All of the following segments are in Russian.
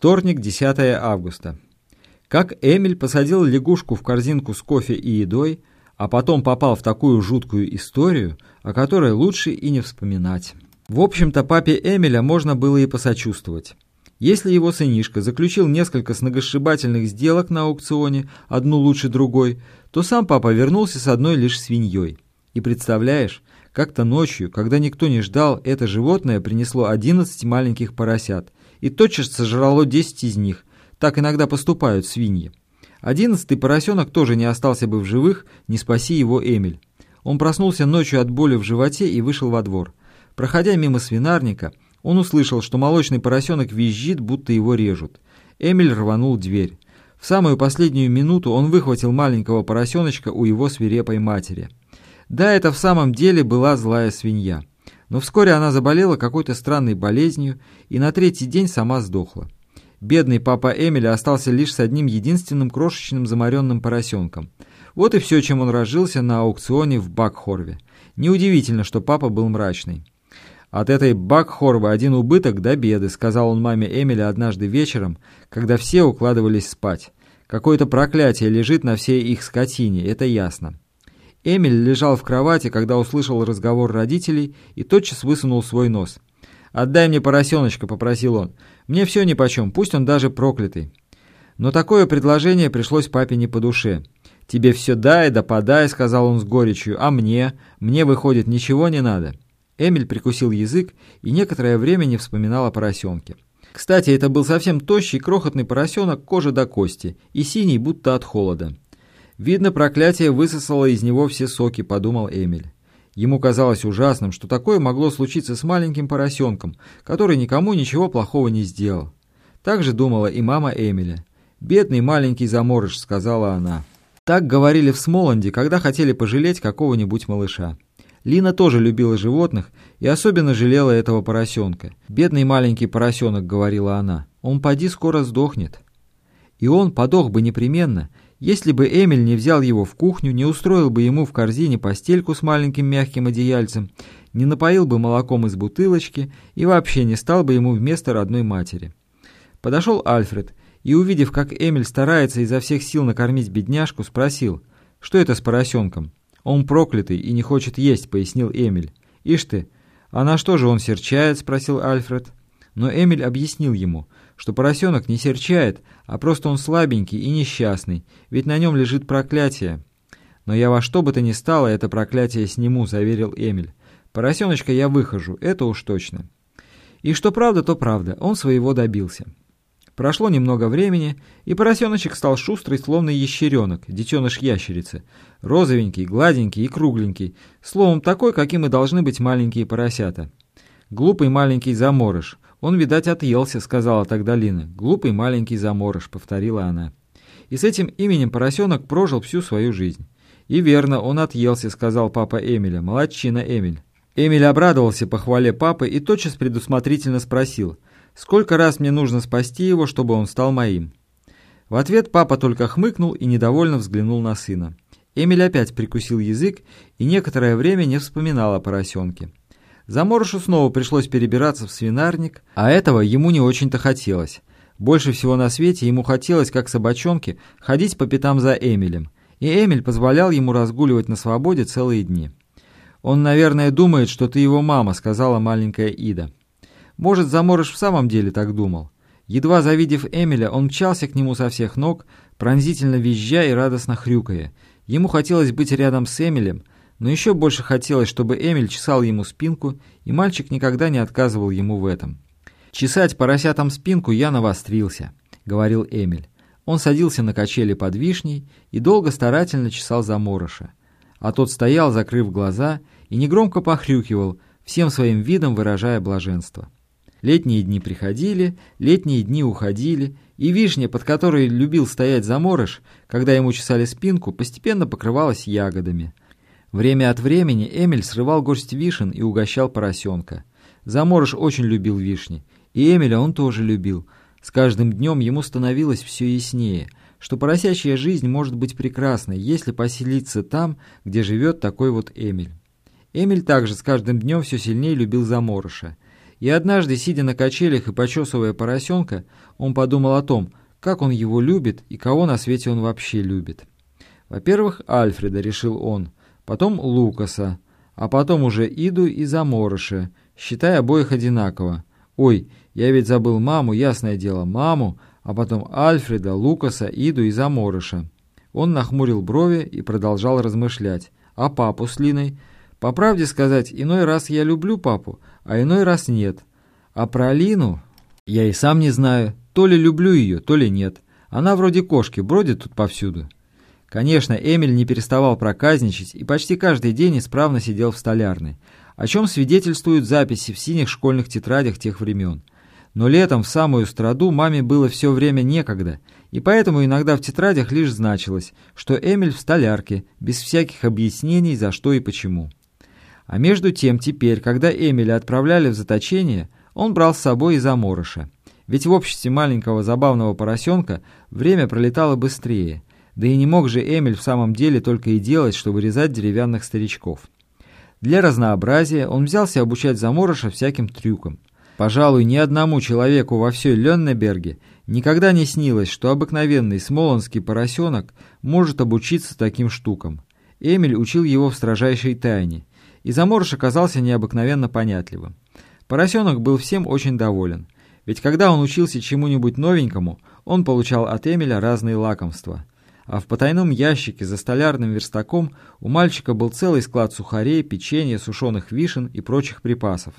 Вторник, 10 августа. Как Эмиль посадил лягушку в корзинку с кофе и едой, а потом попал в такую жуткую историю, о которой лучше и не вспоминать. В общем-то, папе Эмиля можно было и посочувствовать. Если его сынишка заключил несколько сногосшибательных сделок на аукционе, одну лучше другой, то сам папа вернулся с одной лишь свиньей. И представляешь, как-то ночью, когда никто не ждал, это животное принесло 11 маленьких поросят, и тотчас сожрало 10 из них, так иногда поступают свиньи. Одиннадцатый поросенок тоже не остался бы в живых, не спаси его Эмиль. Он проснулся ночью от боли в животе и вышел во двор. Проходя мимо свинарника, он услышал, что молочный поросенок визжит, будто его режут. Эмиль рванул дверь. В самую последнюю минуту он выхватил маленького поросеночка у его свирепой матери. Да, это в самом деле была злая свинья. Но вскоре она заболела какой-то странной болезнью и на третий день сама сдохла. Бедный папа Эмиля остался лишь с одним единственным крошечным замаренным поросенком. Вот и все, чем он разжился на аукционе в Бакхорве. Неудивительно, что папа был мрачный. «От этой Бакхорвы один убыток до беды», — сказал он маме Эмиля однажды вечером, когда все укладывались спать. «Какое-то проклятие лежит на всей их скотине, это ясно». Эмиль лежал в кровати, когда услышал разговор родителей и тотчас высунул свой нос. «Отдай мне поросеночка», — попросил он. «Мне все нипочем, пусть он даже проклятый». Но такое предложение пришлось папе не по душе. «Тебе все дай да подай», — сказал он с горечью, — «а мне? Мне, выходит, ничего не надо». Эмиль прикусил язык и некоторое время не вспоминал о поросенке. Кстати, это был совсем тощий, крохотный поросенок, кожа до кости, и синий, будто от холода. «Видно, проклятие высосало из него все соки», — подумал Эмиль. Ему казалось ужасным, что такое могло случиться с маленьким поросенком, который никому ничего плохого не сделал. Так же думала и мама Эмиля. «Бедный маленький заморыш», — сказала она. Так говорили в Смоланде, когда хотели пожалеть какого-нибудь малыша. Лина тоже любила животных и особенно жалела этого поросенка. «Бедный маленький поросенок», — говорила она, — «он поди скоро сдохнет». И он подох бы непременно, если бы Эмиль не взял его в кухню, не устроил бы ему в корзине постельку с маленьким мягким одеяльцем, не напоил бы молоком из бутылочки и вообще не стал бы ему вместо родной матери. Подошел Альфред и, увидев, как Эмиль старается изо всех сил накормить бедняжку, спросил, что это с поросенком. «Он проклятый и не хочет есть», — пояснил Эмиль. «Ишь ты, а на что же он серчает?» — спросил Альфред. Но Эмиль объяснил ему, что поросенок не серчает, а просто он слабенький и несчастный, ведь на нем лежит проклятие. «Но я во что бы то ни стало это проклятие сниму», — заверил Эмиль. «Поросеночка я выхожу, это уж точно». И что правда, то правда, он своего добился. Прошло немного времени, и поросеночек стал шустрый, словно ящеренок, детеныш ящерицы. Розовенький, гладенький и кругленький, словом, такой, каким и должны быть маленькие поросята. Глупый маленький заморыш. Он, видать, отъелся, сказала тогда Лина. Глупый маленький заморыш, повторила она. И с этим именем поросенок прожил всю свою жизнь. И верно, он отъелся, сказал папа Эмиля. Молодчина Эмиль. Эмиль обрадовался похвале папы и тотчас предусмотрительно спросил, сколько раз мне нужно спасти его, чтобы он стал моим. В ответ папа только хмыкнул и недовольно взглянул на сына. Эмиль опять прикусил язык и некоторое время не вспоминал о поросенке. Заморышу снова пришлось перебираться в свинарник, а этого ему не очень-то хотелось. Больше всего на свете ему хотелось, как собачонке, ходить по пятам за Эмилем, и Эмиль позволял ему разгуливать на свободе целые дни. «Он, наверное, думает, что ты его мама», — сказала маленькая Ида. Может, Заморыш в самом деле так думал. Едва завидев Эмиля, он мчался к нему со всех ног, пронзительно визжа и радостно хрюкая. Ему хотелось быть рядом с Эмилем, но еще больше хотелось, чтобы Эмиль чесал ему спинку, и мальчик никогда не отказывал ему в этом. «Чесать поросятам спинку я навострился», — говорил Эмиль. Он садился на качели под вишней и долго старательно чесал заморыша. А тот стоял, закрыв глаза, и негромко похрюкивал, всем своим видом выражая блаженство. Летние дни приходили, летние дни уходили, и вишня, под которой любил стоять заморыш, когда ему чесали спинку, постепенно покрывалась ягодами — Время от времени Эмиль срывал горсть вишен и угощал поросенка. Заморыш очень любил вишни, и Эмиля он тоже любил. С каждым днем ему становилось все яснее, что поросячья жизнь может быть прекрасной, если поселиться там, где живет такой вот Эмиль. Эмиль также с каждым днем все сильнее любил заморыша. И однажды, сидя на качелях и почесывая поросенка, он подумал о том, как он его любит и кого на свете он вообще любит. Во-первых, Альфреда, решил он, потом Лукаса, а потом уже Иду и Заморыша, считая обоих одинаково. Ой, я ведь забыл маму, ясное дело, маму, а потом Альфреда, Лукаса, Иду и Заморыша. Он нахмурил брови и продолжал размышлять. А папу с Линой? По правде сказать, иной раз я люблю папу, а иной раз нет. А про Лину я и сам не знаю, то ли люблю ее, то ли нет. Она вроде кошки, бродит тут повсюду. Конечно, Эмиль не переставал проказничать и почти каждый день исправно сидел в столярной, о чем свидетельствуют записи в синих школьных тетрадях тех времен. Но летом в самую страду маме было все время некогда, и поэтому иногда в тетрадях лишь значилось, что Эмиль в столярке, без всяких объяснений за что и почему. А между тем теперь, когда Эмиля отправляли в заточение, он брал с собой и заморыша. Ведь в обществе маленького забавного поросенка время пролетало быстрее – да и не мог же Эмиль в самом деле только и делать, что вырезать деревянных старичков. Для разнообразия он взялся обучать заморыша всяким трюкам. Пожалуй, ни одному человеку во всей Леннеберге никогда не снилось, что обыкновенный смолонский поросенок может обучиться таким штукам. Эмиль учил его в строжайшей тайне, и заморыш оказался необыкновенно понятливым. Поросенок был всем очень доволен, ведь когда он учился чему-нибудь новенькому, он получал от Эмиля разные лакомства – а в потайном ящике за столярным верстаком у мальчика был целый склад сухарей, печенья, сушеных вишен и прочих припасов.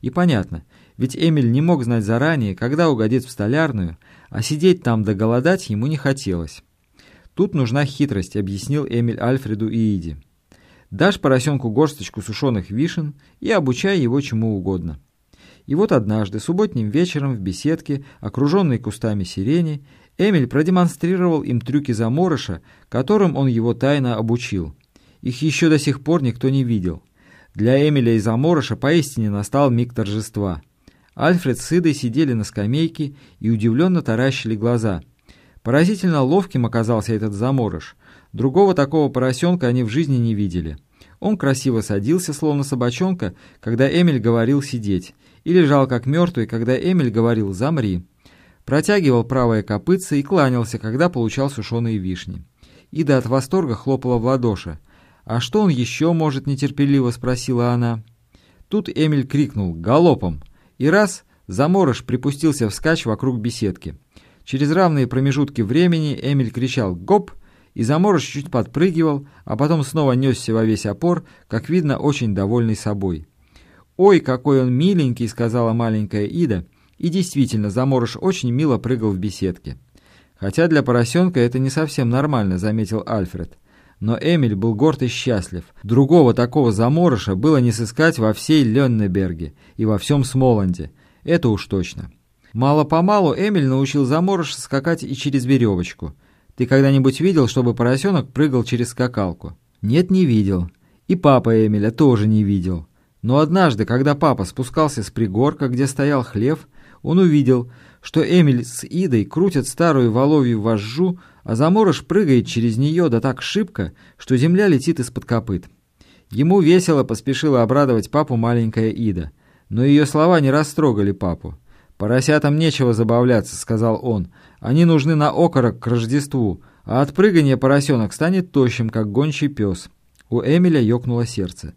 И понятно, ведь Эмиль не мог знать заранее, когда угодит в столярную, а сидеть там да голодать ему не хотелось. Тут нужна хитрость, объяснил Эмиль Альфреду и Иди. Дашь поросенку горсточку сушеных вишен и обучай его чему угодно. И вот однажды, субботним вечером в беседке, окруженной кустами сирени, Эмиль продемонстрировал им трюки заморыша, которым он его тайно обучил. Их еще до сих пор никто не видел. Для Эмиля и заморыша поистине настал миг торжества. Альфред с Идой сидели на скамейке и удивленно таращили глаза. Поразительно ловким оказался этот заморыш. Другого такого поросенка они в жизни не видели. Он красиво садился, словно собачонка, когда Эмиль говорил сидеть, и лежал как мертвый, когда Эмиль говорил «замри» протягивал правое копытце и кланялся, когда получал сушеные вишни. Ида от восторга хлопала в ладоши. «А что он еще может?» — нетерпеливо спросила она. Тут Эмиль крикнул «Галопом!» и раз заморож припустился вскачь вокруг беседки. Через равные промежутки времени Эмиль кричал «Гоп!» и заморож чуть подпрыгивал, а потом снова несся во весь опор, как видно, очень довольный собой. «Ой, какой он миленький!» — сказала маленькая Ида, и действительно, заморыш очень мило прыгал в беседке. Хотя для поросенка это не совсем нормально, заметил Альфред. Но Эмиль был горд и счастлив. Другого такого заморыша было не сыскать во всей Леннеберге и во всем Смоланде. Это уж точно. Мало-помалу Эмиль научил заморыша скакать и через веревочку. Ты когда-нибудь видел, чтобы поросенок прыгал через скакалку? Нет, не видел. И папа Эмиля тоже не видел. Но однажды, когда папа спускался с пригорка, где стоял хлев, он увидел, что Эмиль с Идой крутят старую воловью вожжу, а заморож прыгает через нее да так шибко, что земля летит из-под копыт. Ему весело поспешила обрадовать папу маленькая Ида, но ее слова не растрогали папу. «Поросятам нечего забавляться», — сказал он. «Они нужны на окорок к Рождеству, а от прыгания поросенок станет тощим, как гончий пес». У Эмиля ёкнуло сердце.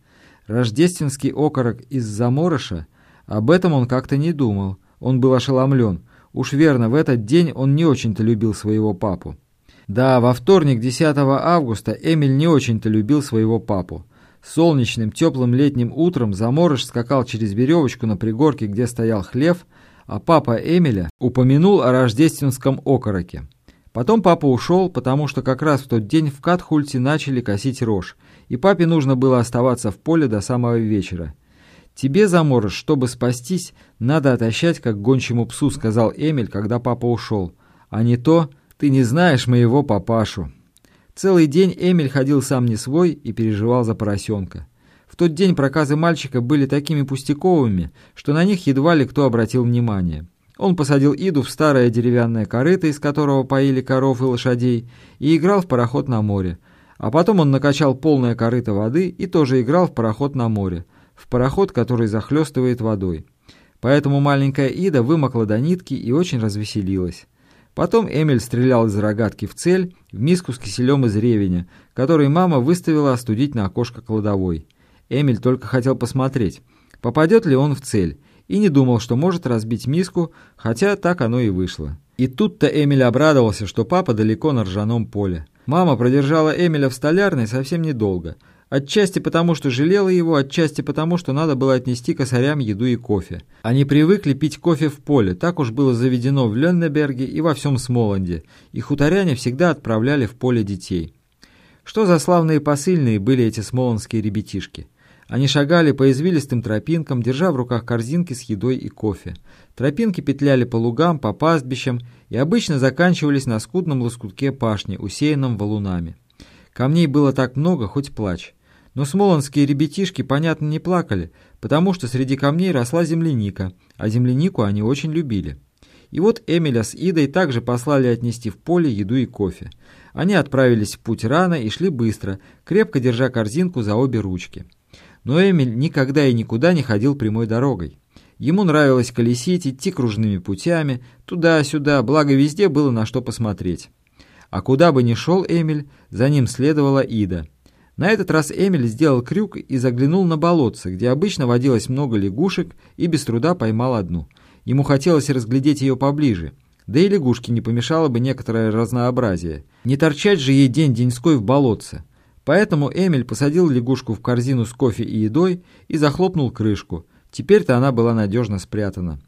Рождественский окорок из заморыша? Об этом он как-то не думал. Он был ошеломлен. Уж верно, в этот день он не очень-то любил своего папу. Да, во вторник, 10 августа, Эмиль не очень-то любил своего папу. Солнечным, теплым летним утром заморыш скакал через веревочку на пригорке, где стоял хлев, а папа Эмиля упомянул о рождественском окороке. Потом папа ушел, потому что как раз в тот день в Катхульте начали косить рожь, и папе нужно было оставаться в поле до самого вечера. «Тебе, заморож, чтобы спастись, надо отощать, как гончему псу», — сказал Эмиль, когда папа ушел. «А не то ты не знаешь моего папашу». Целый день Эмиль ходил сам не свой и переживал за поросенка. В тот день проказы мальчика были такими пустяковыми, что на них едва ли кто обратил внимание. Он посадил Иду в старое деревянное корыто, из которого поили коров и лошадей, и играл в пароход на море. А потом он накачал полное корыто воды и тоже играл в пароход на море в пароход, который захлестывает водой. Поэтому маленькая Ида вымокла до нитки и очень развеселилась. Потом Эмиль стрелял из рогатки в цель в миску с киселем из ревеня, который мама выставила остудить на окошко кладовой. Эмиль только хотел посмотреть, попадет ли он в цель, и не думал, что может разбить миску, хотя так оно и вышло. И тут-то Эмиль обрадовался, что папа далеко на ржаном поле. Мама продержала Эмиля в столярной совсем недолго. Отчасти потому, что жалела его, отчасти потому, что надо было отнести косарям еду и кофе. Они привыкли пить кофе в поле, так уж было заведено в Леннеберге и во всем Смоланде, и хуторяне всегда отправляли в поле детей. Что за славные посыльные были эти смолонские ребятишки? Они шагали по извилистым тропинкам, держа в руках корзинки с едой и кофе. Тропинки петляли по лугам, по пастбищам и обычно заканчивались на скудном лоскутке пашни, усеянном валунами. Камней было так много, хоть плачь. Но смолонские ребятишки, понятно, не плакали, потому что среди камней росла земляника, а землянику они очень любили. И вот Эмиля с Идой также послали отнести в поле еду и кофе. Они отправились в путь рано и шли быстро, крепко держа корзинку за обе ручки. Но Эмиль никогда и никуда не ходил прямой дорогой. Ему нравилось колесить, идти кружными путями, туда-сюда, благо везде было на что посмотреть. А куда бы ни шел Эмиль, за ним следовала Ида. На этот раз Эмиль сделал крюк и заглянул на болотце, где обычно водилось много лягушек, и без труда поймал одну. Ему хотелось разглядеть ее поближе. Да и лягушке не помешало бы некоторое разнообразие. Не торчать же ей день-деньской в болотце. Поэтому Эмиль посадил лягушку в корзину с кофе и едой и захлопнул крышку. Теперь-то она была надежно спрятана.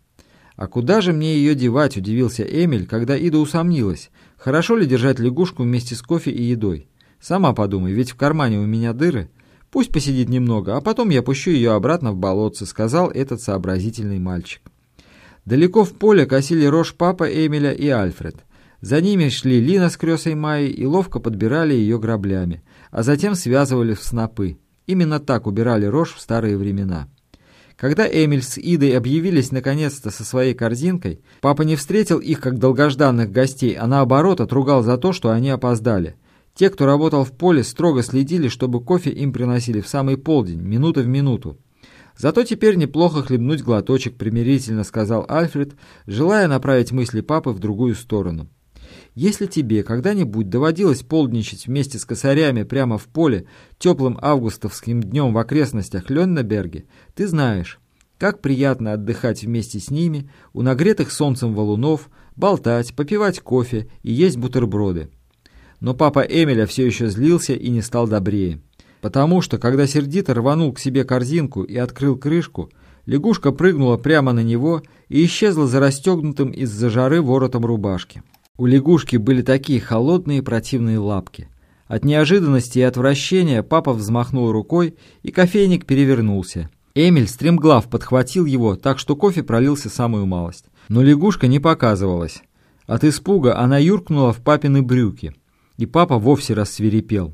«А куда же мне ее девать?» – удивился Эмиль, когда Ида усомнилась. «Хорошо ли держать лягушку вместе с кофе и едой? Сама подумай, ведь в кармане у меня дыры. Пусть посидит немного, а потом я пущу ее обратно в болотце», – сказал этот сообразительный мальчик. Далеко в поле косили рожь папа Эмиля и Альфред. За ними шли Лина с кресой Майей и ловко подбирали ее граблями а затем связывали в снопы. Именно так убирали рожь в старые времена. Когда Эмиль с Идой объявились наконец-то со своей корзинкой, папа не встретил их как долгожданных гостей, а наоборот отругал за то, что они опоздали. Те, кто работал в поле, строго следили, чтобы кофе им приносили в самый полдень, минута в минуту. «Зато теперь неплохо хлебнуть глоточек», — примирительно сказал Альфред, желая направить мысли папы в другую сторону. Если тебе когда-нибудь доводилось полдничать вместе с косарями прямо в поле теплым августовским днем в окрестностях Леннеберге, ты знаешь, как приятно отдыхать вместе с ними у нагретых солнцем валунов, болтать, попивать кофе и есть бутерброды. Но папа Эмиля все еще злился и не стал добрее. Потому что, когда сердито рванул к себе корзинку и открыл крышку, лягушка прыгнула прямо на него и исчезла за расстегнутым из-за жары воротом рубашки. У лягушки были такие холодные противные лапки. От неожиданности и отвращения папа взмахнул рукой, и кофейник перевернулся. Эмиль стремглав подхватил его, так что кофе пролился самую малость. Но лягушка не показывалась. От испуга она юркнула в папины брюки, и папа вовсе рассверепел.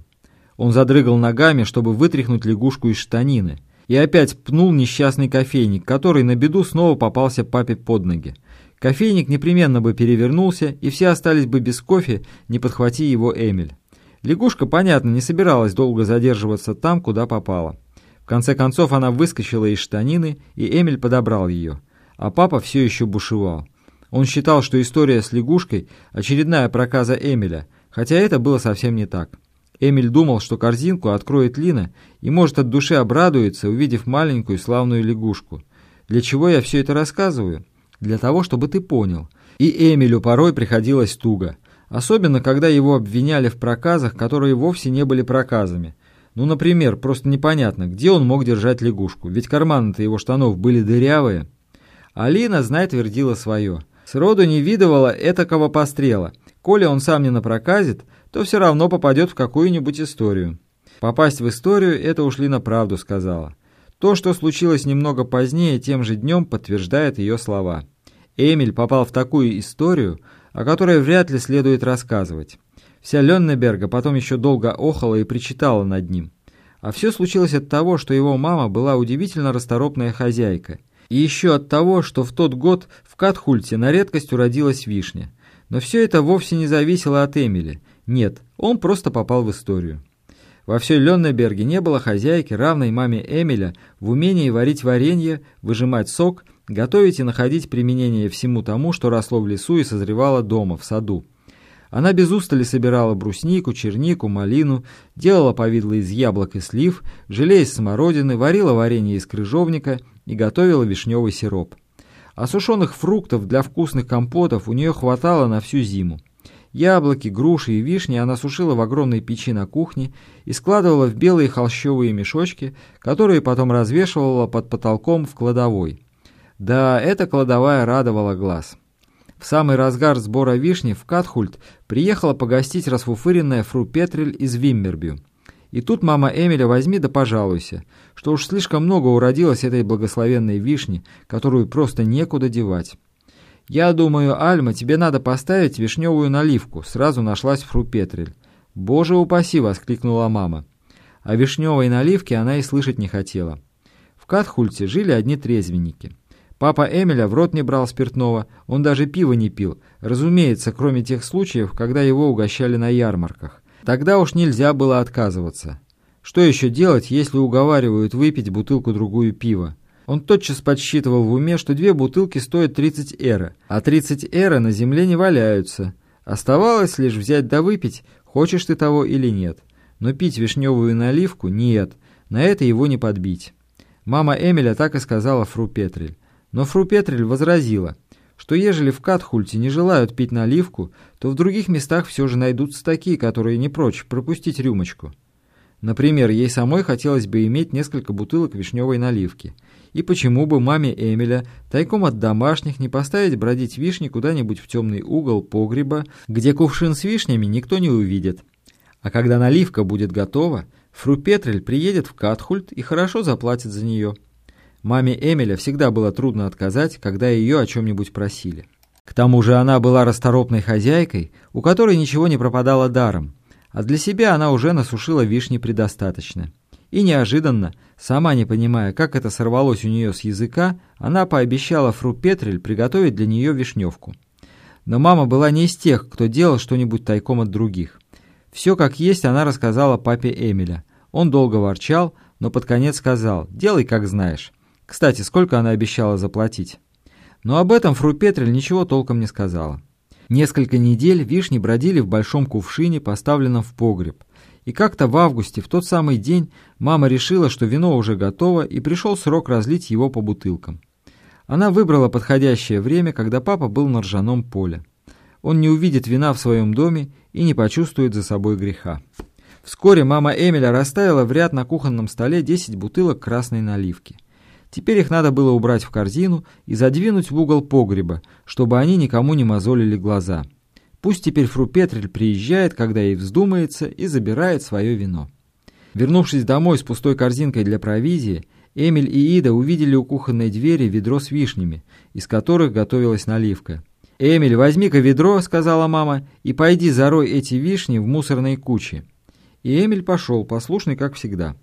Он задрыгал ногами, чтобы вытряхнуть лягушку из штанины, и опять пнул несчастный кофейник, который на беду снова попался папе под ноги. Кофейник непременно бы перевернулся, и все остались бы без кофе, не подхвати его Эмиль. Лягушка, понятно, не собиралась долго задерживаться там, куда попала. В конце концов она выскочила из штанины, и Эмиль подобрал ее. А папа все еще бушевал. Он считал, что история с лягушкой – очередная проказа Эмиля, хотя это было совсем не так. Эмиль думал, что корзинку откроет Лина и, может, от души обрадуется, увидев маленькую славную лягушку. Для чего я все это рассказываю? для того, чтобы ты понял. И Эмилю порой приходилось туго. Особенно, когда его обвиняли в проказах, которые вовсе не были проказами. Ну, например, просто непонятно, где он мог держать лягушку, ведь карманы-то его штанов были дырявые. Алина, знай, твердила свое. Сроду не видывала этакого пострела. Коли он сам не напроказит, то все равно попадет в какую-нибудь историю. Попасть в историю – это уж Лина правду сказала. То, что случилось немного позднее, тем же днем подтверждает ее слова. Эмиль попал в такую историю, о которой вряд ли следует рассказывать. Вся Леннеберга потом еще долго охала и причитала над ним. А все случилось от того, что его мама была удивительно расторопная хозяйка. И еще от того, что в тот год в Катхульте на редкость уродилась вишня. Но все это вовсе не зависело от Эмили. Нет, он просто попал в историю. Во всей Леннеберге не было хозяйки, равной маме Эмиля, в умении варить варенье, выжимать сок готовить и находить применение всему тому, что росло в лесу и созревало дома, в саду. Она без устали собирала бруснику, чернику, малину, делала повидло из яблок и слив, желе из смородины, варила варенье из крыжовника и готовила вишневый сироп. А сушеных фруктов для вкусных компотов у нее хватало на всю зиму. Яблоки, груши и вишни она сушила в огромной печи на кухне и складывала в белые холщовые мешочки, которые потом развешивала под потолком в кладовой. Да, эта кладовая радовала глаз. В самый разгар сбора вишни в Катхульт приехала погостить расфуфыренная фру Петрель из Виммербю. И тут мама Эмиля возьми да пожалуйся, что уж слишком много уродилось этой благословенной вишни, которую просто некуда девать. «Я думаю, Альма, тебе надо поставить вишневую наливку», сразу нашлась фру Петрель. «Боже упаси!» — воскликнула мама. О вишневой наливке она и слышать не хотела. В Катхульте жили одни трезвенники — Папа Эмиля в рот не брал спиртного, он даже пива не пил, разумеется, кроме тех случаев, когда его угощали на ярмарках. Тогда уж нельзя было отказываться. Что еще делать, если уговаривают выпить бутылку-другую пива? Он тотчас подсчитывал в уме, что две бутылки стоят 30 эра, а 30 эра на земле не валяются. Оставалось лишь взять да выпить, хочешь ты того или нет. Но пить вишневую наливку – нет, на это его не подбить. Мама Эмиля так и сказала фру Петрель. Но фру Петрель возразила, что ежели в Катхульте не желают пить наливку, то в других местах все же найдутся такие, которые не прочь пропустить рюмочку. Например, ей самой хотелось бы иметь несколько бутылок вишневой наливки. И почему бы маме Эмиля тайком от домашних не поставить бродить вишни куда-нибудь в темный угол погреба, где кувшин с вишнями никто не увидит. А когда наливка будет готова, фру Петрель приедет в Катхульт и хорошо заплатит за нее. Маме Эмиля всегда было трудно отказать, когда ее о чем-нибудь просили. К тому же она была расторопной хозяйкой, у которой ничего не пропадало даром, а для себя она уже насушила вишни предостаточно. И неожиданно, сама не понимая, как это сорвалось у нее с языка, она пообещала фру Петрель приготовить для нее вишневку. Но мама была не из тех, кто делал что-нибудь тайком от других. Все как есть она рассказала папе Эмиля. Он долго ворчал, но под конец сказал «делай как знаешь». Кстати, сколько она обещала заплатить? Но об этом фру Петрель ничего толком не сказала. Несколько недель вишни бродили в большом кувшине, поставленном в погреб. И как-то в августе, в тот самый день, мама решила, что вино уже готово, и пришел срок разлить его по бутылкам. Она выбрала подходящее время, когда папа был на ржаном поле. Он не увидит вина в своем доме и не почувствует за собой греха. Вскоре мама Эмиля расставила в ряд на кухонном столе 10 бутылок красной наливки. Теперь их надо было убрать в корзину и задвинуть в угол погреба, чтобы они никому не мозолили глаза. Пусть теперь фру Петрель приезжает, когда ей вздумается, и забирает свое вино. Вернувшись домой с пустой корзинкой для провизии, Эмиль и Ида увидели у кухонной двери ведро с вишнями, из которых готовилась наливка. «Эмиль, возьми-ка ведро», — сказала мама, — «и пойди зарой эти вишни в мусорной куче». И Эмиль пошел, послушный, как всегда.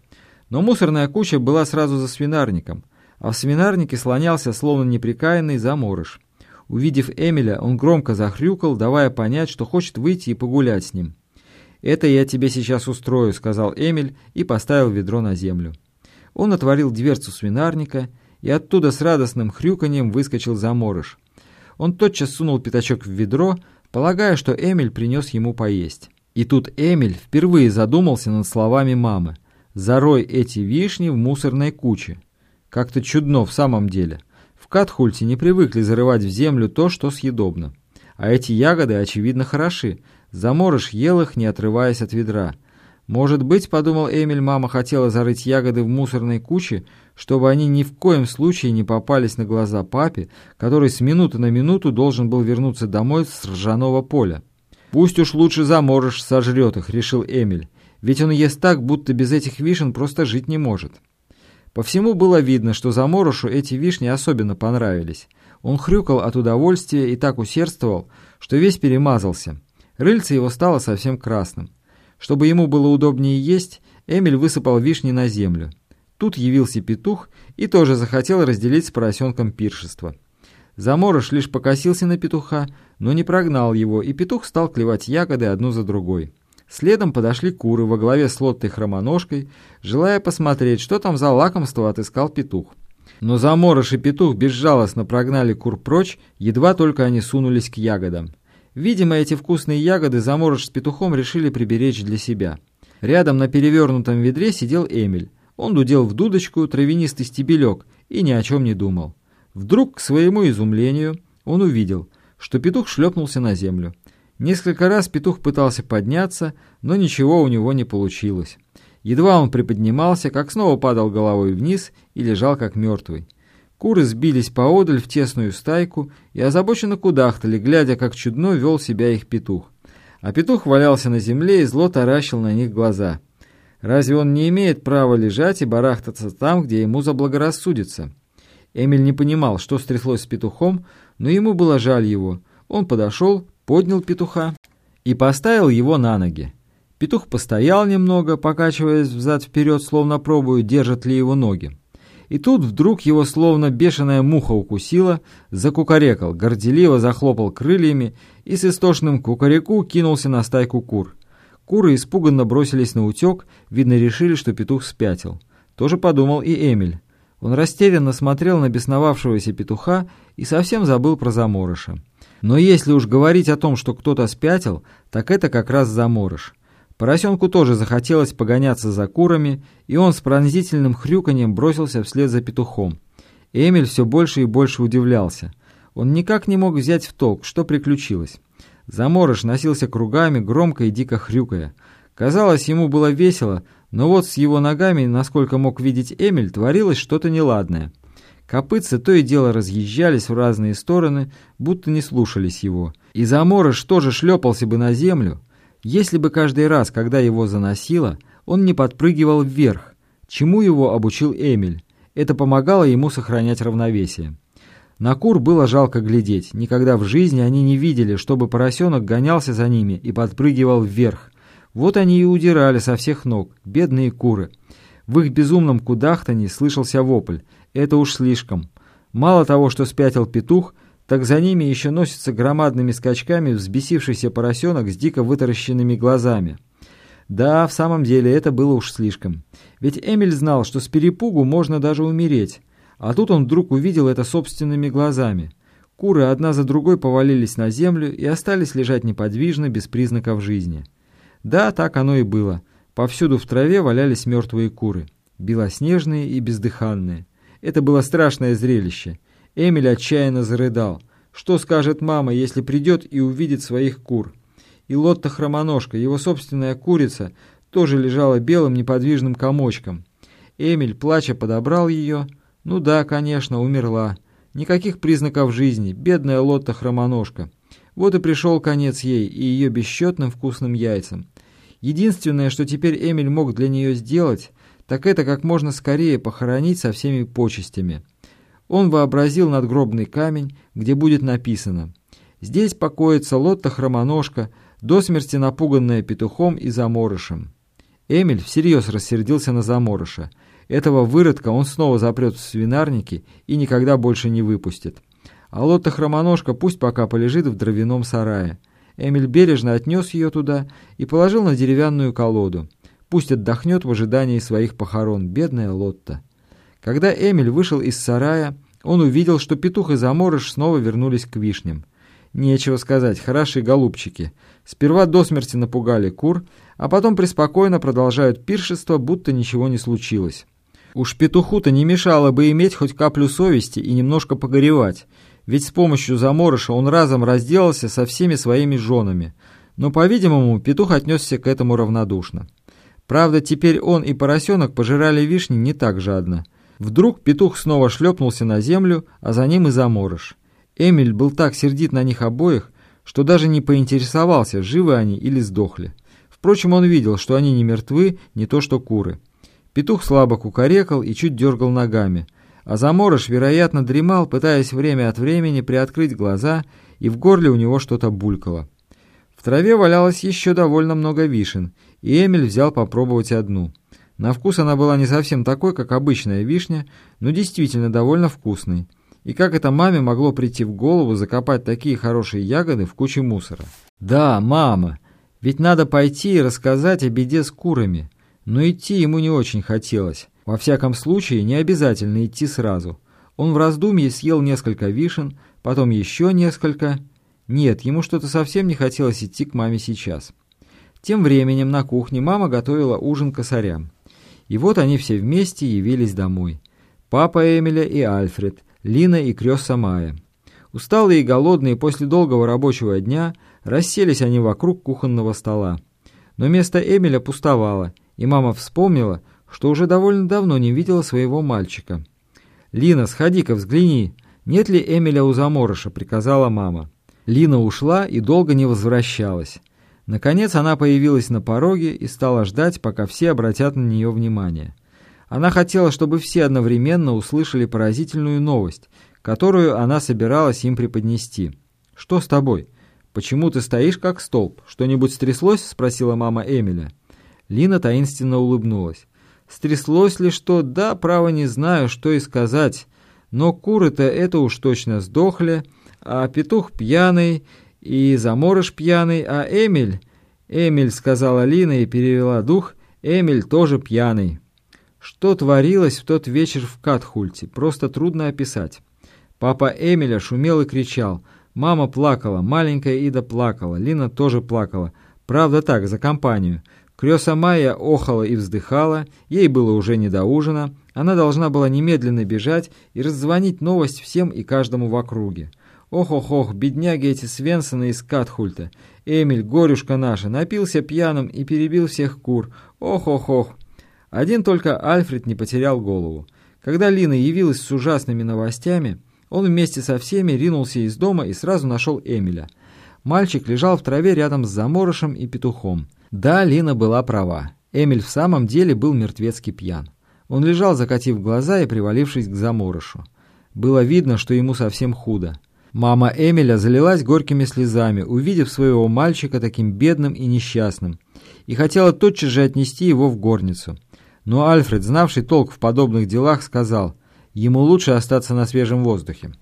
Но мусорная куча была сразу за свинарником а в свинарнике слонялся, словно неприкаянный заморыш. Увидев Эмиля, он громко захрюкал, давая понять, что хочет выйти и погулять с ним. «Это я тебе сейчас устрою», — сказал Эмиль и поставил ведро на землю. Он отворил дверцу свинарника, и оттуда с радостным хрюканьем выскочил заморыш. Он тотчас сунул пятачок в ведро, полагая, что Эмиль принес ему поесть. И тут Эмиль впервые задумался над словами мамы. «Зарой эти вишни в мусорной куче». Как-то чудно в самом деле. В Катхульте не привыкли зарывать в землю то, что съедобно. А эти ягоды, очевидно, хороши. Заморыш ел их, не отрываясь от ведра. Может быть, подумал Эмиль, мама хотела зарыть ягоды в мусорной куче, чтобы они ни в коем случае не попались на глаза папе, который с минуты на минуту должен был вернуться домой с ржаного поля. «Пусть уж лучше заморыш сожрет их», — решил Эмиль. «Ведь он ест так, будто без этих вишен просто жить не может». По всему было видно, что Заморошу эти вишни особенно понравились. Он хрюкал от удовольствия и так усердствовал, что весь перемазался. Рыльце его стало совсем красным. Чтобы ему было удобнее есть, Эмиль высыпал вишни на землю. Тут явился петух и тоже захотел разделить с поросенком пиршество. Заморож лишь покосился на петуха, но не прогнал его, и петух стал клевать ягоды одну за другой. Следом подошли куры во главе с Лоттой Хромоножкой, желая посмотреть, что там за лакомство отыскал петух. Но заморож и петух безжалостно прогнали кур прочь, едва только они сунулись к ягодам. Видимо, эти вкусные ягоды заморож с петухом решили приберечь для себя. Рядом на перевернутом ведре сидел Эмиль. Он дудел в дудочку травянистый стебелек и ни о чем не думал. Вдруг, к своему изумлению, он увидел, что петух шлепнулся на землю. Несколько раз петух пытался подняться, но ничего у него не получилось. Едва он приподнимался, как снова падал головой вниз и лежал как мертвый. Куры сбились поодаль в тесную стайку и озабоченно кудахтали, глядя, как чудно вел себя их петух. А петух валялся на земле и зло таращил на них глаза. Разве он не имеет права лежать и барахтаться там, где ему заблагорассудится? Эмиль не понимал, что стряслось с петухом, но ему было жаль его. Он подошел, поднял петуха и поставил его на ноги. Петух постоял немного, покачиваясь взад-вперед, словно пробуя, держат ли его ноги. И тут вдруг его словно бешеная муха укусила, закукарекал, горделиво захлопал крыльями и с истошным кукареку кинулся на стайку кур. Куры испуганно бросились на утек, видно, решили, что петух спятил. Тоже подумал и Эмиль. Он растерянно смотрел на бесновавшегося петуха и совсем забыл про заморыша. Но если уж говорить о том, что кто-то спятил, так это как раз заморыш. Поросенку тоже захотелось погоняться за курами, и он с пронзительным хрюканьем бросился вслед за петухом. Эмиль все больше и больше удивлялся. Он никак не мог взять в толк, что приключилось. Заморож носился кругами, громко и дико хрюкая. Казалось, ему было весело, но вот с его ногами, насколько мог видеть Эмиль, творилось что-то неладное. Копытцы то и дело разъезжались в разные стороны, будто не слушались его. И Заморож тоже шлепался бы на землю, если бы каждый раз, когда его заносило, он не подпрыгивал вверх, чему его обучил Эмиль. Это помогало ему сохранять равновесие. На кур было жалко глядеть. Никогда в жизни они не видели, чтобы поросенок гонялся за ними и подпрыгивал вверх. Вот они и удирали со всех ног, бедные куры. В их безумном кудахтанье слышался вопль. Это уж слишком. Мало того, что спятил петух, так за ними еще носится громадными скачками взбесившийся поросенок с дико вытаращенными глазами. Да, в самом деле это было уж слишком. Ведь Эмиль знал, что с перепугу можно даже умереть. А тут он вдруг увидел это собственными глазами. Куры одна за другой повалились на землю и остались лежать неподвижно, без признаков жизни. Да, так оно и было. Повсюду в траве валялись мертвые куры. Белоснежные и бездыханные. Это было страшное зрелище. Эмиль отчаянно зарыдал. Что скажет мама, если придет и увидит своих кур? И Лотта Хромоножка, его собственная курица, тоже лежала белым неподвижным комочком. Эмиль, плача, подобрал ее. Ну да, конечно, умерла. Никаких признаков жизни, бедная Лотта Хромоножка. Вот и пришел конец ей и ее бесчетным вкусным яйцам. Единственное, что теперь Эмиль мог для нее сделать, так это как можно скорее похоронить со всеми почестями. Он вообразил надгробный камень, где будет написано «Здесь покоится Лотта Хромоножка, до смерти напуганная петухом и заморышем». Эмиль всерьез рассердился на заморыша. Этого выродка он снова запрет в свинарнике и никогда больше не выпустит. А Лотта Хромоножка пусть пока полежит в дровяном сарае. Эмиль бережно отнес ее туда и положил на деревянную колоду. Пусть отдохнет в ожидании своих похорон, бедная Лотта. Когда Эмиль вышел из сарая, он увидел, что петух и заморыш снова вернулись к вишням. Нечего сказать, хорошие голубчики. Сперва до смерти напугали кур, а потом преспокойно продолжают пиршество, будто ничего не случилось. Уж петуху-то не мешало бы иметь хоть каплю совести и немножко погоревать, ведь с помощью заморыша он разом разделался со всеми своими женами. Но, по-видимому, петух отнесся к этому равнодушно. Правда, теперь он и поросенок пожирали вишни не так жадно. Вдруг петух снова шлепнулся на землю, а за ним и заморыш. Эмиль был так сердит на них обоих, что даже не поинтересовался, живы они или сдохли. Впрочем, он видел, что они не мертвы, не то что куры. Петух слабо кукарекал и чуть дергал ногами, а заморыш, вероятно, дремал, пытаясь время от времени приоткрыть глаза, и в горле у него что-то булькало. В траве валялось еще довольно много вишен, и Эмиль взял попробовать одну. На вкус она была не совсем такой, как обычная вишня, но действительно довольно вкусной. И как это маме могло прийти в голову закопать такие хорошие ягоды в куче мусора? Да, мама, ведь надо пойти и рассказать о беде с курами. Но идти ему не очень хотелось. Во всяком случае, не обязательно идти сразу. Он в раздумье съел несколько вишен, потом еще несколько. Нет, ему что-то совсем не хотелось идти к маме сейчас. Тем временем на кухне мама готовила ужин косарям. И вот они все вместе явились домой. Папа Эмиля и Альфред, Лина и крёса Майя. Усталые и голодные после долгого рабочего дня расселись они вокруг кухонного стола. Но место Эмиля пустовало, и мама вспомнила, что уже довольно давно не видела своего мальчика. «Лина, сходи-ка, взгляни, нет ли Эмиля у заморыша?» — приказала мама. Лина ушла и долго не возвращалась. Наконец она появилась на пороге и стала ждать, пока все обратят на нее внимание. Она хотела, чтобы все одновременно услышали поразительную новость, которую она собиралась им преподнести. «Что с тобой? Почему ты стоишь как столб? Что-нибудь стряслось?» — спросила мама Эмиля. Лина таинственно улыбнулась. «Стряслось ли что? Да, право не знаю, что и сказать. Но куры-то это уж точно сдохли, а петух пьяный, и заморыш пьяный, а Эмиль... Эмиль, сказала Лина и перевела дух, Эмиль тоже пьяный. Что творилось в тот вечер в Катхульте, просто трудно описать. Папа Эмиля шумел и кричал. Мама плакала, маленькая Ида плакала, Лина тоже плакала. Правда так, за компанию. Крёса Майя охала и вздыхала, ей было уже не до ужина. Она должна была немедленно бежать и раззвонить новость всем и каждому в округе. Ох-ох-ох, бедняги эти Свенсона из Катхульта. Эмиль, горюшка наша, напился пьяным и перебил всех кур. Ох-ох-ох. Один только Альфред не потерял голову. Когда Лина явилась с ужасными новостями, он вместе со всеми ринулся из дома и сразу нашел Эмиля. Мальчик лежал в траве рядом с заморышем и петухом. Да, Лина была права. Эмиль в самом деле был мертвецки пьян. Он лежал, закатив глаза и привалившись к заморышу. Было видно, что ему совсем худо. Мама Эмиля залилась горькими слезами, увидев своего мальчика таким бедным и несчастным, и хотела тотчас же отнести его в горницу. Но Альфред, знавший толк в подобных делах, сказал, ему лучше остаться на свежем воздухе.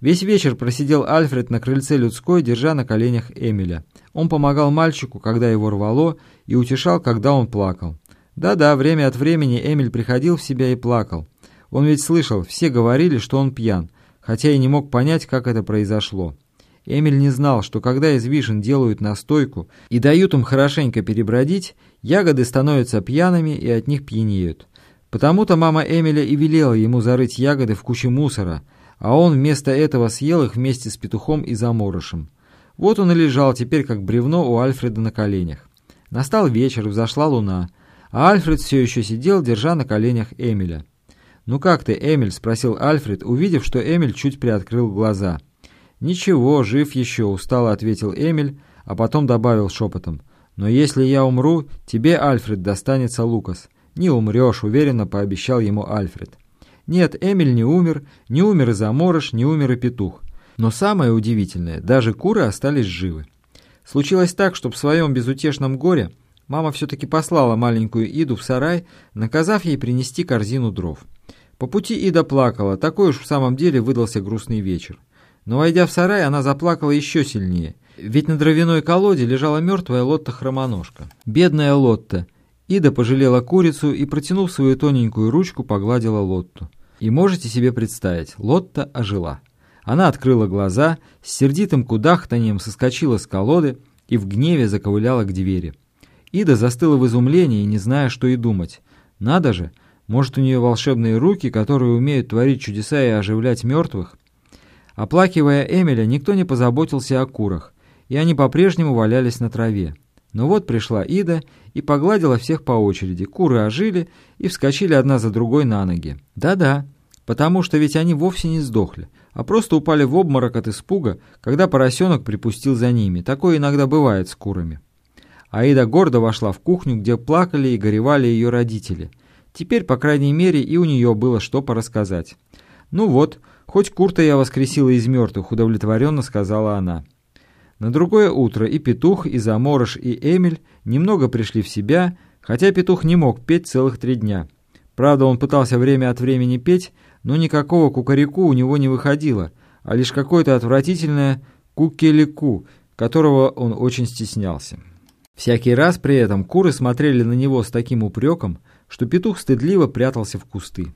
Весь вечер просидел Альфред на крыльце людской, держа на коленях Эмиля. Он помогал мальчику, когда его рвало, и утешал, когда он плакал. Да-да, время от времени Эмиль приходил в себя и плакал. Он ведь слышал, все говорили, что он пьян, хотя и не мог понять, как это произошло. Эмиль не знал, что когда из вишен делают настойку и дают им хорошенько перебродить, ягоды становятся пьяными и от них пьянеют. Потому-то мама Эмиля и велела ему зарыть ягоды в куче мусора, а он вместо этого съел их вместе с петухом и заморышем. Вот он и лежал теперь как бревно у Альфреда на коленях. Настал вечер, взошла луна, а Альфред все еще сидел, держа на коленях Эмиля. «Ну как ты, Эмиль?» — спросил Альфред, увидев, что Эмиль чуть приоткрыл глаза. «Ничего, жив еще», — устало ответил Эмиль, а потом добавил шепотом. «Но если я умру, тебе, Альфред, достанется Лукас. Не умрешь», — уверенно пообещал ему Альфред. Нет, Эмиль не умер, не умер и заморыш, не умер и петух. Но самое удивительное, даже куры остались живы. Случилось так, что в своем безутешном горе мама все-таки послала маленькую Иду в сарай, наказав ей принести корзину дров. По пути Ида плакала, такой уж в самом деле выдался грустный вечер. Но войдя в сарай, она заплакала еще сильнее, ведь на дровяной колоде лежала мертвая Лотта-хромоножка. Бедная Лотта! Ида пожалела курицу и, протянув свою тоненькую ручку, погладила Лотту. И можете себе представить, Лотта ожила. Она открыла глаза, с сердитым кудахтанием соскочила с колоды и в гневе заковыляла к двери. Ида застыла в изумлении, не зная, что и думать. Надо же, может, у нее волшебные руки, которые умеют творить чудеса и оживлять мертвых? Оплакивая Эмиля, никто не позаботился о курах, и они по-прежнему валялись на траве. Но вот пришла Ида и погладила всех по очереди. Куры ожили и вскочили одна за другой на ноги. Да-да, потому что ведь они вовсе не сдохли, а просто упали в обморок от испуга, когда поросенок припустил за ними. Такое иногда бывает с курами. Аида гордо вошла в кухню, где плакали и горевали ее родители – Теперь, по крайней мере, и у нее было что порассказать. «Ну вот, хоть Курта я воскресила из мертвых», — удовлетворенно сказала она. На другое утро и Петух, и Заморыш, и Эмиль немного пришли в себя, хотя Петух не мог петь целых три дня. Правда, он пытался время от времени петь, но никакого кукареку у него не выходило, а лишь какое-то отвратительное кукелику, которого он очень стеснялся. Всякий раз при этом куры смотрели на него с таким упреком, что петух стыдливо прятался в кусты.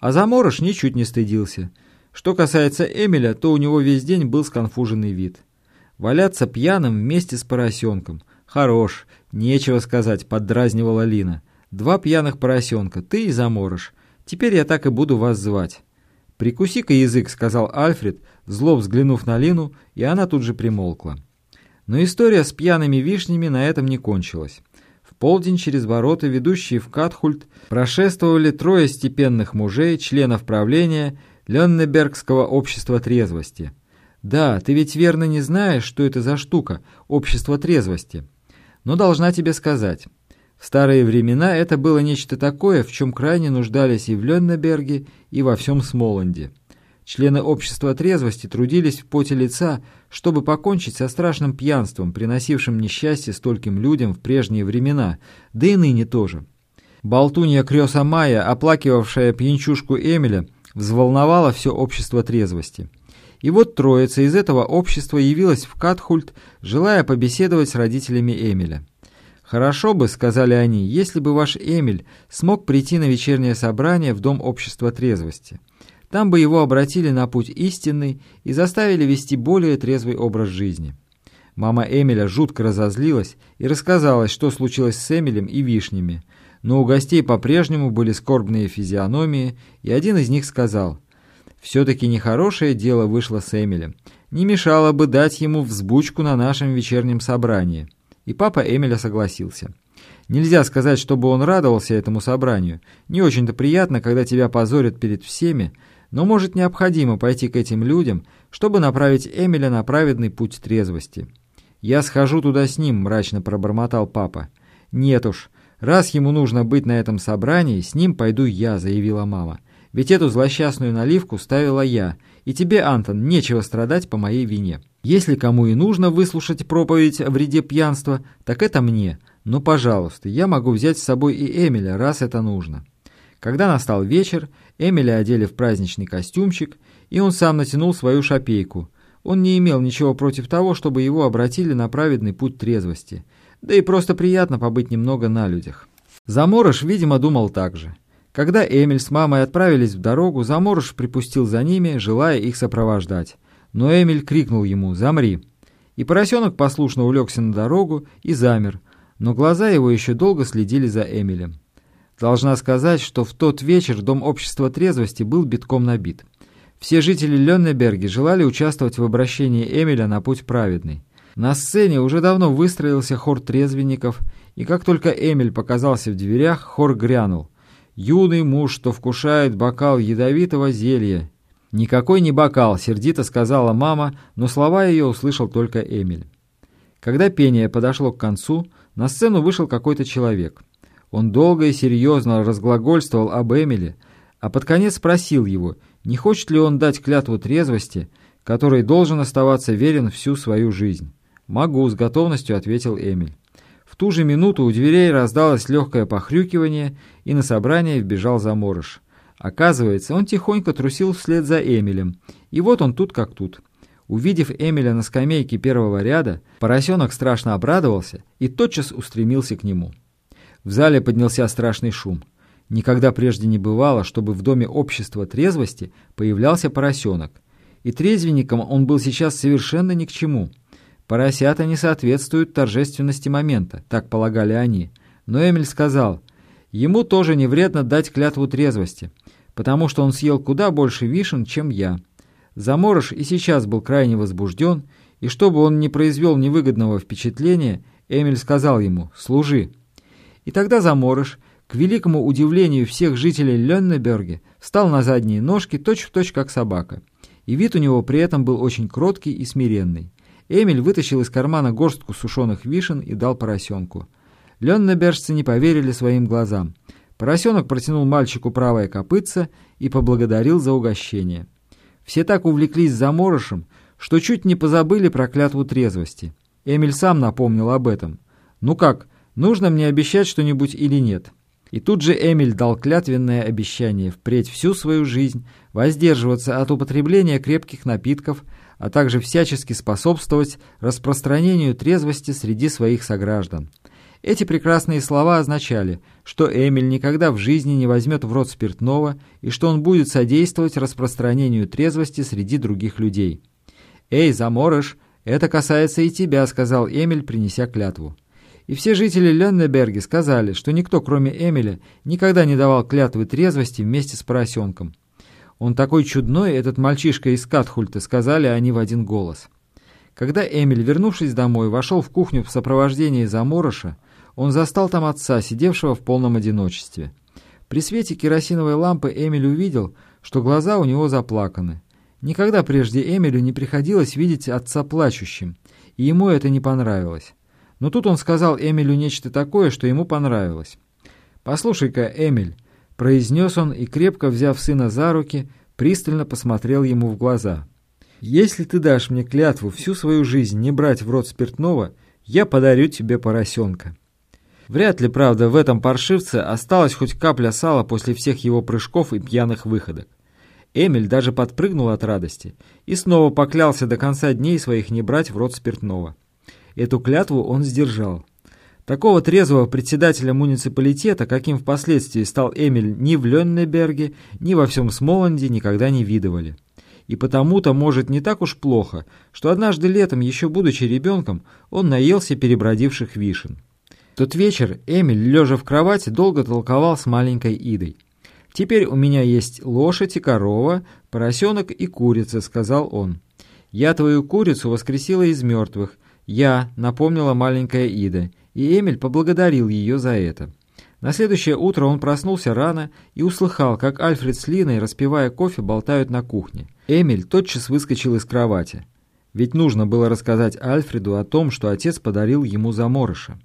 А Заморож ничуть не стыдился. Что касается Эмиля, то у него весь день был сконфуженный вид. Валяться пьяным вместе с поросенком. Хорош, нечего сказать, поддразнивала Лина. Два пьяных поросенка, ты и Заморож. Теперь я так и буду вас звать. «Прикуси-ка язык», — сказал Альфред, зло взглянув на Лину, и она тут же примолкла. Но история с пьяными вишнями на этом не кончилась. В полдень через ворота, ведущие в Катхульт, прошествовали трое степенных мужей, членов правления Леннебергского общества трезвости. Да, ты ведь верно не знаешь, что это за штука, общество трезвости. Но должна тебе сказать. В старые времена это было нечто такое, в чем крайне нуждались и в Леннеберге, и во всем Смоланде. Члены общества трезвости трудились в поте лица, чтобы покончить со страшным пьянством, приносившим несчастье стольким людям в прежние времена, да и ныне тоже. Болтунья Крёса Майя, оплакивавшая пьянчушку Эмиля, взволновала все общество трезвости. И вот троица из этого общества явилась в Катхульт, желая побеседовать с родителями Эмиля. «Хорошо бы, — сказали они, — если бы ваш Эмиль смог прийти на вечернее собрание в Дом общества трезвости». Там бы его обратили на путь истинный и заставили вести более трезвый образ жизни. Мама Эмиля жутко разозлилась и рассказала, что случилось с Эмилем и вишнями. Но у гостей по-прежнему были скорбные физиономии, и один из них сказал, «Все-таки нехорошее дело вышло с Эмилем. Не мешало бы дать ему взбучку на нашем вечернем собрании». И папа Эмиля согласился. Нельзя сказать, чтобы он радовался этому собранию. Не очень-то приятно, когда тебя позорят перед всеми, но, может, необходимо пойти к этим людям, чтобы направить Эмиля на праведный путь трезвости. «Я схожу туда с ним», — мрачно пробормотал папа. «Нет уж, раз ему нужно быть на этом собрании, с ним пойду я», — заявила мама. «Ведь эту злосчастную наливку ставила я, и тебе, Антон, нечего страдать по моей вине. Если кому и нужно выслушать проповедь о вреде пьянства, так это мне. Но, пожалуйста, я могу взять с собой и Эмиля, раз это нужно». Когда настал вечер, Эмиля одели в праздничный костюмчик, и он сам натянул свою шапейку. Он не имел ничего против того, чтобы его обратили на праведный путь трезвости. Да и просто приятно побыть немного на людях. Заморыш, видимо, думал так же. Когда Эмиль с мамой отправились в дорогу, Заморыш припустил за ними, желая их сопровождать. Но Эмиль крикнул ему «Замри!». И поросенок послушно улегся на дорогу и замер, но глаза его еще долго следили за Эмилем. Должна сказать, что в тот вечер Дом общества трезвости был битком набит. Все жители Леннеберги желали участвовать в обращении Эмиля на путь праведный. На сцене уже давно выстроился хор трезвенников, и как только Эмиль показался в дверях, хор грянул. «Юный муж, что вкушает бокал ядовитого зелья». «Никакой не бокал», — сердито сказала мама, но слова ее услышал только Эмиль. Когда пение подошло к концу, на сцену вышел какой-то человек — он долго и серьезно разглагольствовал об Эмиле, а под конец спросил его, не хочет ли он дать клятву трезвости, которой должен оставаться верен всю свою жизнь. «Могу», — с готовностью ответил Эмиль. В ту же минуту у дверей раздалось легкое похрюкивание, и на собрание вбежал заморыш. Оказывается, он тихонько трусил вслед за Эмилем, и вот он тут как тут. Увидев Эмиля на скамейке первого ряда, поросенок страшно обрадовался и тотчас устремился к нему. В зале поднялся страшный шум. Никогда прежде не бывало, чтобы в доме общества трезвости появлялся поросенок. И трезвенникам он был сейчас совершенно ни к чему. Поросята не соответствуют торжественности момента, так полагали они. Но Эмиль сказал, ему тоже не вредно дать клятву трезвости, потому что он съел куда больше вишен, чем я. Заморож и сейчас был крайне возбужден, и чтобы он не произвел невыгодного впечатления, Эмиль сказал ему «служи». И тогда Заморыш, к великому удивлению всех жителей Леннеберге, встал на задние ножки точь-в-точь точь как собака. И вид у него при этом был очень кроткий и смиренный. Эмиль вытащил из кармана горстку сушеных вишен и дал поросенку. Леннебержцы не поверили своим глазам. Поросенок протянул мальчику правое копытце и поблагодарил за угощение. Все так увлеклись заморышем, что чуть не позабыли про клятву трезвости. Эмиль сам напомнил об этом. «Ну как, нужно мне обещать что-нибудь или нет. И тут же Эмиль дал клятвенное обещание впредь всю свою жизнь воздерживаться от употребления крепких напитков, а также всячески способствовать распространению трезвости среди своих сограждан. Эти прекрасные слова означали, что Эмиль никогда в жизни не возьмет в рот спиртного и что он будет содействовать распространению трезвости среди других людей. «Эй, заморыш, это касается и тебя», — сказал Эмиль, принеся клятву. И все жители Леннеберги сказали, что никто, кроме Эмиля, никогда не давал клятвы трезвости вместе с поросенком. «Он такой чудной, этот мальчишка из Катхульта», — сказали они в один голос. Когда Эмиль, вернувшись домой, вошел в кухню в сопровождении заморыша, он застал там отца, сидевшего в полном одиночестве. При свете керосиновой лампы Эмиль увидел, что глаза у него заплаканы. Никогда прежде Эмилю не приходилось видеть отца плачущим, и ему это не понравилось. Но тут он сказал Эмилю нечто такое, что ему понравилось. «Послушай-ка, Эмиль», — произнес он и, крепко взяв сына за руки, пристально посмотрел ему в глаза. «Если ты дашь мне клятву всю свою жизнь не брать в рот спиртного, я подарю тебе поросенка». Вряд ли, правда, в этом паршивце осталась хоть капля сала после всех его прыжков и пьяных выходок. Эмиль даже подпрыгнул от радости и снова поклялся до конца дней своих не брать в рот спиртного. Эту клятву он сдержал. Такого трезвого председателя муниципалитета, каким впоследствии стал Эмиль, ни в Леннеберге, ни во всем Смоланде никогда не видывали. И потому-то, может, не так уж плохо, что однажды летом, еще будучи ребенком, он наелся перебродивших вишен. Тот вечер Эмиль, лежа в кровати, долго толковал с маленькой Идой. «Теперь у меня есть лошадь и корова, поросенок и курица», — сказал он. «Я твою курицу воскресила из мертвых. Я», — напомнила маленькая Ида, и Эмиль поблагодарил ее за это. На следующее утро он проснулся рано и услыхал, как Альфред с Линой, распивая кофе, болтают на кухне. Эмиль тотчас выскочил из кровати. Ведь нужно было рассказать Альфреду о том, что отец подарил ему заморыша.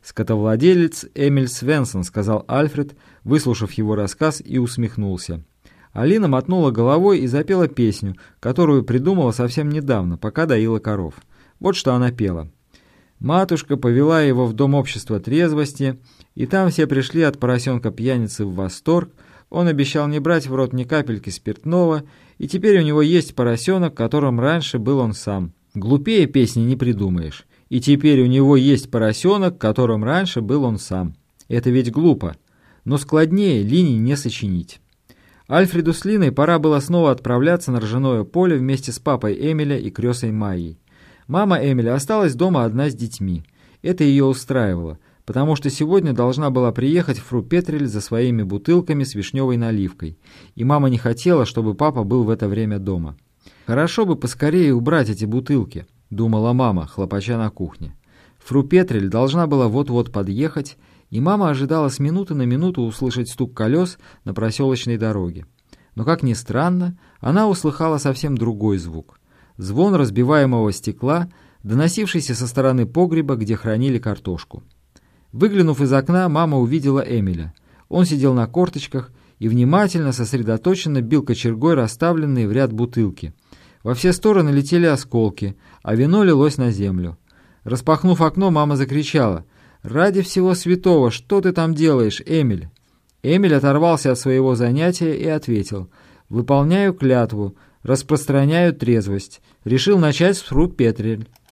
«Скотовладелец Эмиль Свенсон», — сказал Альфред, выслушав его рассказ и усмехнулся. Алина мотнула головой и запела песню, которую придумала совсем недавно, пока доила коров. Вот что она пела. Матушка повела его в дом общества трезвости, и там все пришли от поросенка-пьяницы в восторг, он обещал не брать в рот ни капельки спиртного, и теперь у него есть поросенок, которым раньше был он сам. Глупее песни не придумаешь и теперь у него есть поросенок, которым раньше был он сам. Это ведь глупо, но складнее линий не сочинить. Альфреду с Линой пора было снова отправляться на ржаное поле вместе с папой Эмиля и кресой Майей. Мама Эмиля осталась дома одна с детьми. Это ее устраивало, потому что сегодня должна была приехать фру Петрель за своими бутылками с вишневой наливкой, и мама не хотела, чтобы папа был в это время дома. Хорошо бы поскорее убрать эти бутылки –— думала мама, хлопача на кухне. Фру Петрель должна была вот-вот подъехать, и мама ожидала с минуты на минуту услышать стук колес на проселочной дороге. Но, как ни странно, она услыхала совсем другой звук. Звон разбиваемого стекла, доносившийся со стороны погреба, где хранили картошку. Выглянув из окна, мама увидела Эмиля. Он сидел на корточках и внимательно, сосредоточенно бил кочергой расставленные в ряд бутылки — во все стороны летели осколки, а вино лилось на землю. Распахнув окно, мама закричала. «Ради всего святого, что ты там делаешь, Эмиль?» Эмиль оторвался от своего занятия и ответил. «Выполняю клятву, распространяю трезвость. Решил начать с фру Петрель».